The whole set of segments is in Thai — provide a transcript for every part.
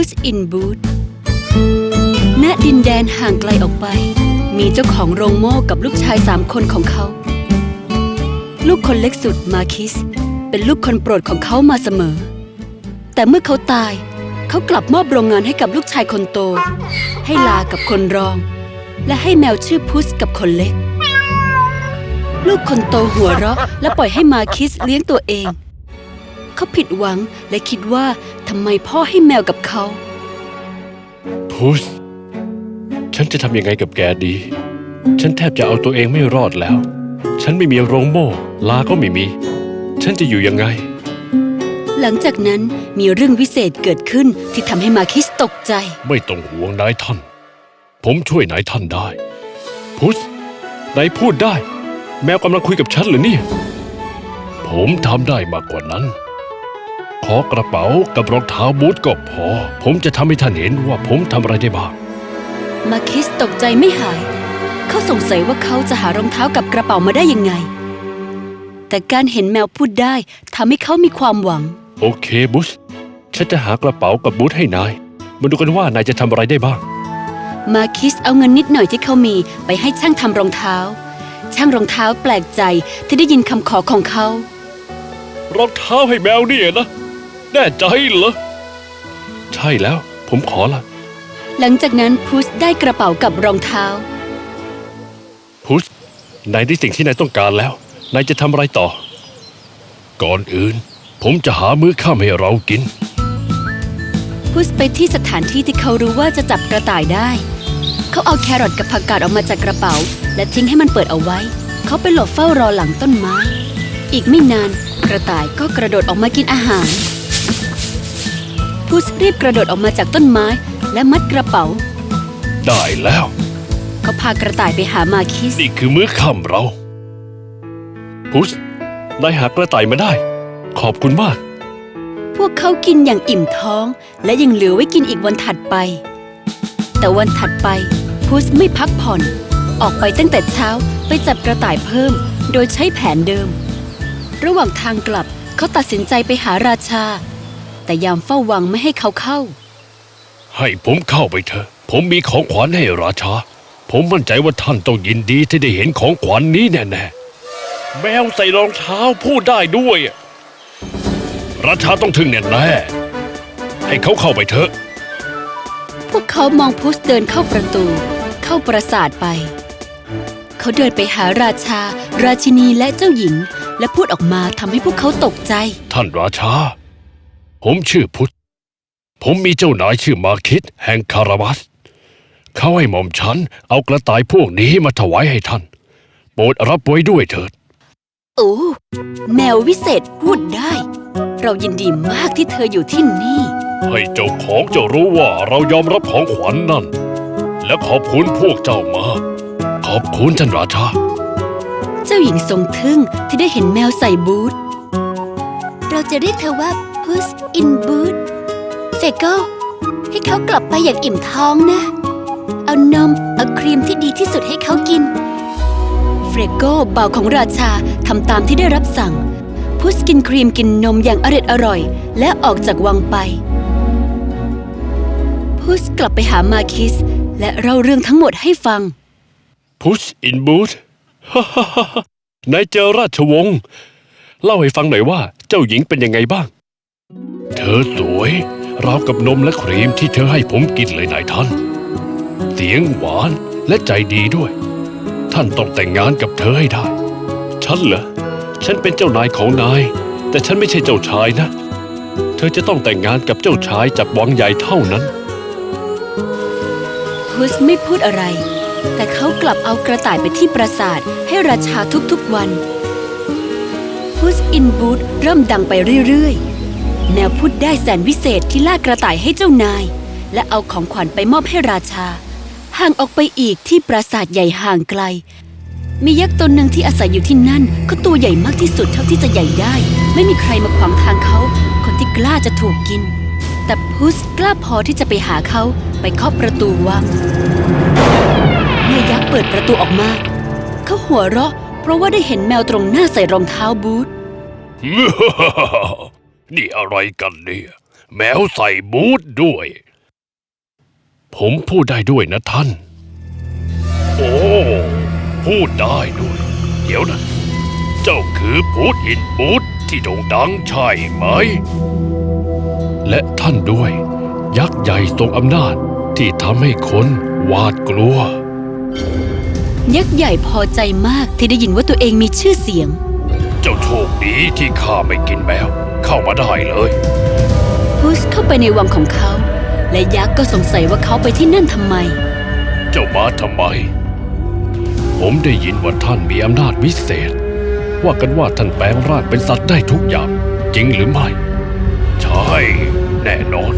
Puss in Boots ณดินแดนห่างไกลออกไป มีเจ้าของโรงโม่กับลูกชายสามคนของเขา ลูกคนเล็กสุดมาคิส เป็นลูกคนโปรดของเขามาเสมอ แต่เมื่อเขาตายเขากลับมอบโรงงานให้กับลูกชายคนโต ให้ลากับคนรอง และให้แมวชื่อพุสกับคนเล็ก ลูกคนโตหัวเราะ และปล่อยให้มาคิสเลี้ยงตัวเอง เขาผิดหวังและคิดว่าทำไมพ่อให้แมวกับเขาพุสฉันจะทำยังไงกับแกดี ฉันแทบจะเอาตัวเองไม่รอดแล้ว ฉันไม่มีโรงโม่ลาก็ไม่มี ฉันจะอยู่ยังไง หลังจากนั้นมีเรื่องวิเศษเกิดขึ้นที่ทำให้มาคิสตกใจ ไม่ต้องห่วงนายท่าน ผมช่วยนายท่านได้ พุสนายพูดได้ แมวกำลังคุยกับฉันเหรือเนี่ย ผมทำได้มากกว่านั้นข อกระเป๋ากับรองเท้าบูทก็พอ ผมจะทำให้ท่านเห็นว่าผมทำอะไรได้บ้าง มาคิสตกใจไม่หาย เขาสงสัยว่าเขาจะหารองเท้ากับกระเป๋ามาได้ยังไง แต่การเห็นแมวพูดได้ทำให้เขามีความหวัง โอเคบุชฉันจะหากระเป๋ากับบูทให้นาย มาดูกันว่านายจะทำอะไรได้บ้าง มาคิสเอาเงินนิดหน่อยที่เขามีไปให้ช่างทำรองเท้า ช่างรองเท้าแปลกใจที่ได้ยินคำขอของเขา รองเท้าให้แมวเนี่ยนะ แน่ใจเหรอ ใช่แล้ว ผมขอละหลังจากนั้นพุสได้กระเป๋ากับรองเท้า พุชนายได้สิ่งที่นายต้องการแล้ว นายจะทำอะไรต่อ ก่อนอื่น ผมจะหามื้อค่ำให้เรากิน พุสไปที่สถานที่ที่เขารู้ว่าจะจับกระต่ายได้ เขาเอาแครอทกับผักกาดออกมาจากกระเป๋า และทิ้งให้มันเปิดเอาไว้ เขาไปหลบเฝ้ารอหลังต้นไม้ อีกไม่นานกระต่ายก็กระโดดออกมากินอาหาร พุสรีบกระโดดออกมาจากต้นไม้ และมัดกระเป๋า ได้แล้ว เขาพากระต่ายไปหามาคิส นี่คือมื้อค่ำเราพุชนายหากระต่ายมาได้ ขอบคุณมาก พวกเขากินอย่างอิ่มท้อง และยังเหลือไว้กินอีกวันถัดไป แต่วันถัดไปพุสไม่พักผ่อน ออกไปตั้งแต่เช้าไปจับกระต่ายเพิ่ม โดยใช้แผนเดิม ระหว่างทางกลับเขาตัดสินใจไปหาราชา แต่ยามเฝ้าวังไม่ให้เขาเข้า ให้ผมเข้าไปเถอะ ผมมีของขวัญให้ราชา ผมมั่นใจว่าท่านต้องยินดีที่ได้เห็นของขวัญนี้แน่ๆ แมวใส่รองเท้าพูดได้ด้วยอะราชาต้องทึ่งแน่ๆให้เขาเข้าไปเถอะ พวกเขามองพุสเดินเข้าประตู เข้าปราสาทไป เขาเดินไปหาราชา ราชินีและเจ้าหญิง และพูดออกมาทำให้พวกเขาตกใจ ท่านราชา ผมชื่อพุทธ ผมมีเจ้านายชื่อมาคิดแห่งคาราบัส เขาให้หม่อมฉันเอากระต่ายพวกนี้มาถวายให้ท่าน โปรดรับไว้ด้วยเถิด โอ้ แมววิเศษพูดได้ เรายินดีมากที่เธออยู่ที่นี่ ให้เจ้าของเจ้ารู้ว่าเรายอมรับของขวัญนนั่น และขอบคุณพวกเจ้ามาก ขอบคุณท่านราชา เจ้าหญิงทรงทึ่งที่ได้เห็นแมวใส่บูท เราจะเรียกเธอว่า Puss in Boot เฟโก้ให้เขากลับไปอย่างอิ่มท้องนะ เอานม เอาครีมที่ดีที่สุดให้เขากิน เฟรโก้บ่าวของราชาทำตามที่ได้รับสั่ง Puss กินครีมกินนมอย่างอร็ดอร่อย และออกจากวังไป Puss กลับไปหามาคิส และเล่าเรื่องทั้งหมดให้ฟัง Puss in Boots นายเจอราชวงศ์ เล่าให้ฟังหน่อยว่าเจ้าหญิงเป็นยังไงบ้าง เธอสวยราวกับนมและครีมที่เธอให้ผมกินเลยนายท่าน เสียงหวานและใจดีด้วย ท่านต้องแต่งงานกับเธอให้ได้ ฉันเหรอ ฉันเป็นเจ้านายของนาย แต่ฉันไม่ใช่เจ้าชายนะ เธอจะต้องแต่งงานกับเจ้าชายจากวังใหญ่เท่านั้นพุสไม่พูดอะไร แต่เขากลับเอากระต่ายไปที่ปราสาทให้ราชาทุกๆวันพุสอินบูธเริ่มดังไปเรื่อยๆ แมวพูดได้แสนวิเศษที่ล่ากระต่ายให้เจ้านาย และเอาของขวัญไปมอบให้ราชา ห่างออกไปอีกที่ปราสาทใหญ่ห่างไกล มียักษ์ตนหนึ่งที่อาศัยอยู่ที่นั่น ก็ตัวใหญ่มากที่สุดเท่าที่จะใหญ่ได้ ไม่มีใครมาขวางทางเขา คนที่กล้าจะถูกกิน แต่พุสกล้าพอที่จะไปหาเขาไปเคาะประตูวังเมื่อยักษ์เปิดประตูออกมา เขาหัวเราะ เพราะว่าได้เห็นแมวตรงหน้าใส่รองเท้าบูท นี่อะไรกันเนี่ย แมวใส่บูทด้วย ผมพูดได้ด้วยนะท่าน โอ้ พูดได้ด้วย เดี๋ยวนะ เจ้าคือพูดอินบูดที่โด่งดังใช่ไหม และท่านด้วย ยักษ์ใหญ่ทรงอำนาจที่ทำให้คนหวาดกลัว ยักษ์ใหญ่พอใจมากที่ได้ยินว่าตัวเองมีชื่อเสียง เจ้าโชคดีที่ข้าไม่กินแมว เข้ามาได้เลยพุสเข้าไปในวังของเขา และยักษ์ก็สงสัยว่าเขาไปที่นั่นทำไม เจ้ามาทำไม ผมได้ยินว่าท่านมีอำนาจวิเศษ ว่ากันว่าท่านแปลงร่างเป็นสัตว์ได้ทุกอย่าง จริงหรือไม่ ใช่ แน่นอน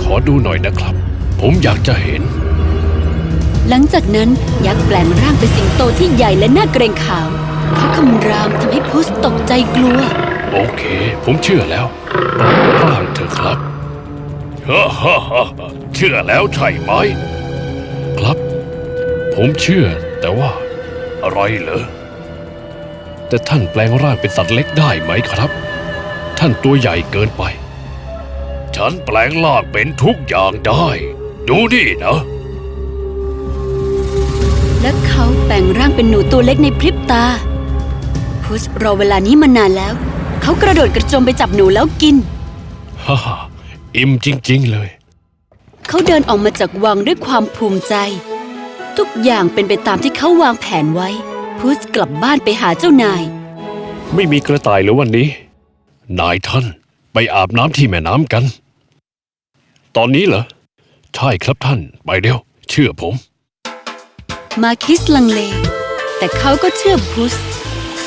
ขอดูหน่อยนะครับ ผมอยากจะเห็น หลังจากนั้นยักษ์แปลงร่างเป็นสิงโตที่ใหญ่และน่าเกรงขาม เขาคำรามทำให้พุสตกใจกลัว โอเค ผมเชื่อแล้วแปลงร่างเถอะครับฮ่าฮ่าฮ่าเชื่อแล้วใช่ไหม ครับ ผมเชื่อแต่ว่า อะไรเหรอ แต่ท่านแปลงร่างเป็นสัตว์เล็กได้ไหมครับ ท่านตัวใหญ่เกินไป ฉันแปลงร่างเป็นทุกอย่างได้ ดูนี่นะและเขาแปลงร่างเป็นหนูตัวเล็กในพริบตา พุสรอเวลานี้มานานแล้ว เขากระโดดกระโจมไปจับหนูแล้วกินฮ่าฮ่าอิ่มจริง ๆ เลย เขาเดินออกมาจากวังด้วยความภูมิใจ ทุกอย่างเป็นไปตามที่เขาวางแผนไว้ พุสกลับบ้านไปหาเจ้านาย ไม่มีกระต่ายแล้ววันนี้ นายท่านไปอาบน้ำที่แม่น้ำกัน ตอนนี้เหรอ ใช่ครับท่าน ไปเร็ว เชื่อผม มาคิสลังเล แต่เขาก็เชื่อพุส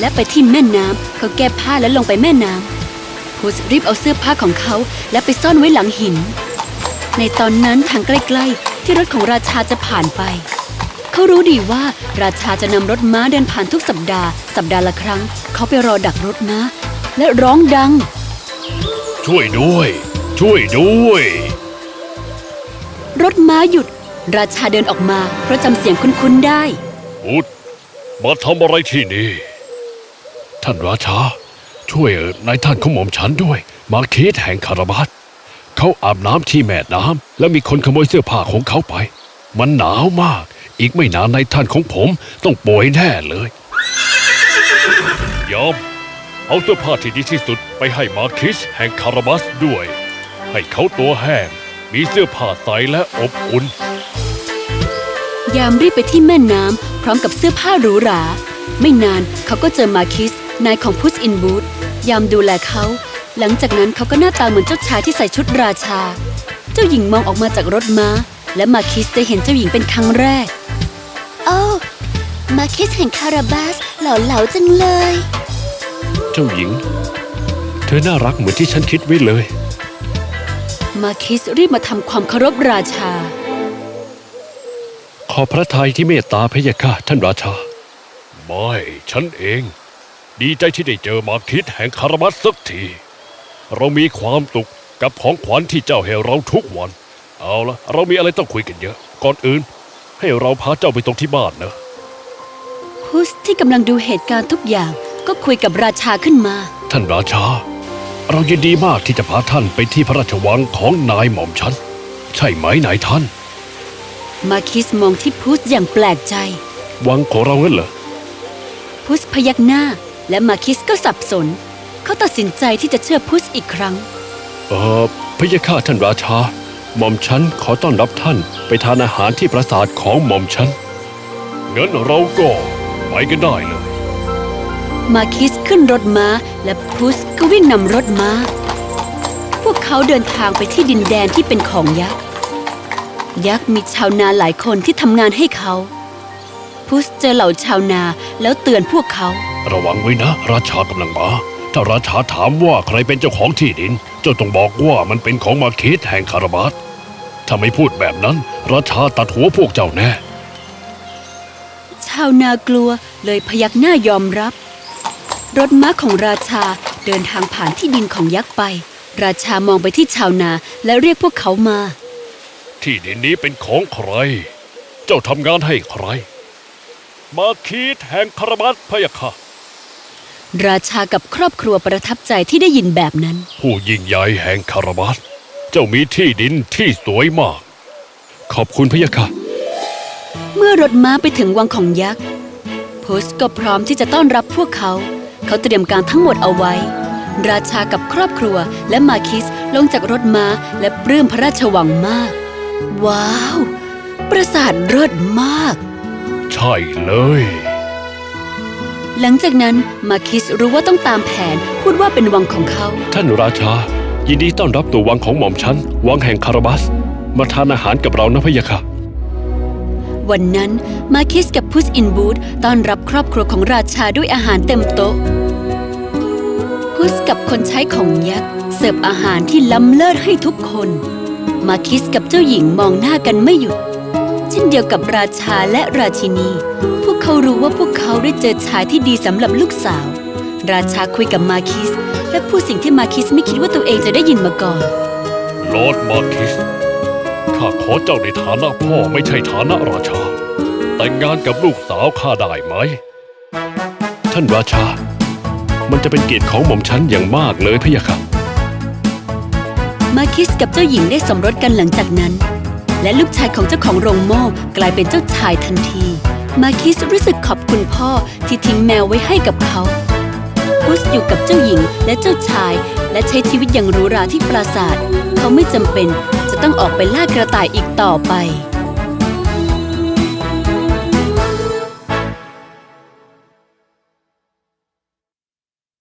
และไปที่แม่น้ำเขาแก้ผ้าแล้วลงไปแม่น้ำพุสรีบเอาเสื้อผ้าของเขาและไปซ่อนไว้หลังหิน ในตอนนั้นทางใกล้ ๆ ที่รถของราชาจะผ่านไป เขารู้ดีว่าราชาจะนำรถม้าเดินผ่านทุกสัปดาห์ สัปดาห์ละครั้ง เขาไปรอดักรถม้า และร้องดัง ช่วยด้วย ช่วยด้วย รถม้าหยุด ราชาเดินออกมาเพราะจำเสียงคุ้นๆได้อุดมาทำอะไรที่นี่ ท่านราชา ช่วยนายท่านของหม่อมฉันด้วย มาเคสแห่งคาราบาสเขาอาบน้ำที่แม่น้ำแล้วมีคนขโมยเสื้อผ้าของเขาไป มันหนาวมาก อีกไม่นานนายท่านของผมต้องป่วยแน่เลยยอมเอาเสื้อผ้าที่ดีที่สุดไปให้มาคิสแห่งคาราบัสด้วย ให้เขาตัวแห้งมีเสื้อผ้าใสและอบอุ่น ยามรีบไปที่แม่น้ำพร้อมกับเสื้อผ้าหรูหรา ไม่นานเขาก็เจอมาคิส นายของพุสอินบูธยามดูแลเขา หลังจากนั้นเขาก็หน้าตาเหมือนเจ้าชายที่ใส่ชุดราชา เจ้าหญิงมองออกมาจากรถม้า และมาคิสได้เห็นเจ้าหญิงเป็นครั้งแรก โอ้มาคิสแห่งคาราบาสหล่อเหลาจังเลย เจ้าหญิง เธอน่ารักเหมือนที่ฉันคิดไว้เลย มาคิสรีบมาทำความเคารพราชา ขอพระทัยที่เมตตาพระยาค่ะท่านราชา ไม่ ฉันเอง ดีใจที่ได้เจอมาคิดแห่งคาราบัสสักที เรามีความสุขกับของขวัญที่เจ้าให้เราทุกวัน เอาละเรามีอะไรต้องคุยกันเยอะ ก่อนอื่น ให้เราพาเจ้าไปตรงที่บ้านนะพุสที่กำลังดูเหตุการณ์ทุกอย่างก็คุยกับราชาขึ้นมา ท่านราชา เรายินดีมากที่จะพาท่านไปที่พระราชวังของนายหม่อมฉัน ใช่ไหมนายท่าน มาคิสมองที่พุสอย่างแปลกใจ วังของเรางั้นเหรอพุสพยักหน้า และมาคิสก็สับสน เขาตัดสินใจที่จะเชื่อพุสอีกครั้ง เออพระยาข้าท่านราชา หม่อมฉันขอต้อนรับท่านไปทานอาหารที่ปราสาทของหม่อมฉันงั้นเราก็ไปกันได้เลย มาคิสขึ้นรถม้าและพุสก็วิ่งนำรถม้า พวกเขาเดินทางไปที่ดินแดนที่เป็นของยักษ์ ยักษ์มีชาวนาหลายคนที่ทำงานให้เขา พุสเจอเหล่าชาวนาแล้วเตือนพวกเขา ระวังไว้นะ ราชากำลังมาถ้าราชาถามว่าใครเป็นเจ้าของที่ดิน เจ้าต้องบอกว่ามันเป็นของมาคิดแห่งคาราบาสถ้าไม่พูดแบบนั้น ราชาตัดหัวพวกเจ้าแน่ ชาวนากลัวเลยพยักหน้ายอมรับ รถม้าของราชาเดินทางผ่านที่ดินของยักษ์ไป ราชามองไปที่ชาวนาและเรียกพวกเขามา ที่ดินนี้เป็นของใคร เจ้าทำงานให้ใคร มาคิดแห่งคาราบาสพระยาค่ะ ราชากับครอบครัวประทับใจที่ได้ยินแบบนั้น ผู้ยิ่งใหญ่แห่งคาราบาสเจ้ามีที่ดินที่สวยมาก ขอบคุณพะยะค่ะ เมื่อรถม้าไปถึงวังของยักษ์พุสก็พร้อมที่จะต้อนรับพวกเขา เขาเตรียมการทั้งหมดเอาไว้ ราชากับครอบครัวและมาคิสลงจากรถม้าและปลื้มพระราชวังมาก ว้าว ปราสาทเลิศมาก ใช่เลย หลังจากนั้นมาคิสรู้ว่าต้องตามแผนพูดว่าเป็นวังของเขา ท่านราชา ยินดีต้อนรับตัววังของหม่อมฉัน วังแห่งคาราบัส มาทานอาหารกับเรานะพะยะค่ะ วันนั้นมาคิสกับพุสอินบูธต้อนรับครอบครัวของราชาด้วยอาหารเต็มโต๊ะ พุสกับคนใช้ของยักษ์เสิร์ฟอาหารที่ล้ำเลิศให้ทุกคน มาคิสกับเจ้าหญิงมองหน้ากันไม่หยุด เช่นเดียวกับราชาและราชินีพวก เขารู้ว่าพวกเขาได้เจอชายที่ดีสำหรับลูกสาว ราชาคุยกับมาคิส และพูดสิ่งที่มาคิสไม่คิดว่าตัวเองจะได้ยินมาก่อน ลอร์ดมาร์คิส ข้าขอเจ้าในฐานะพ่อไม่ใช่ฐานะราชา แต่งงานกับลูกสาวข้าได้ไหม ท่านราชา มันจะเป็นเกียรติของหม่อมฉันอย่างมากเลยพะยะค่ะ มาคิสกับเจ้าหญิงได้สมรสกันหลังจากนั้น และลูกชายของเจ้าของโรงโม่กลายเป็นเจ้าชายทันที มาคิสรู้สึกขอบคุณพ่อที่ทิ้งแมวไว้ให้กับเขาพุสอยู่กับเจ้าหญิงและเจ้าชาย และใช้ชีวิตอย่างหรูหราที่ปราสาท เขาไม่จำเป็นจะต้องออกไปล่ากระต่ายอีกต่อไป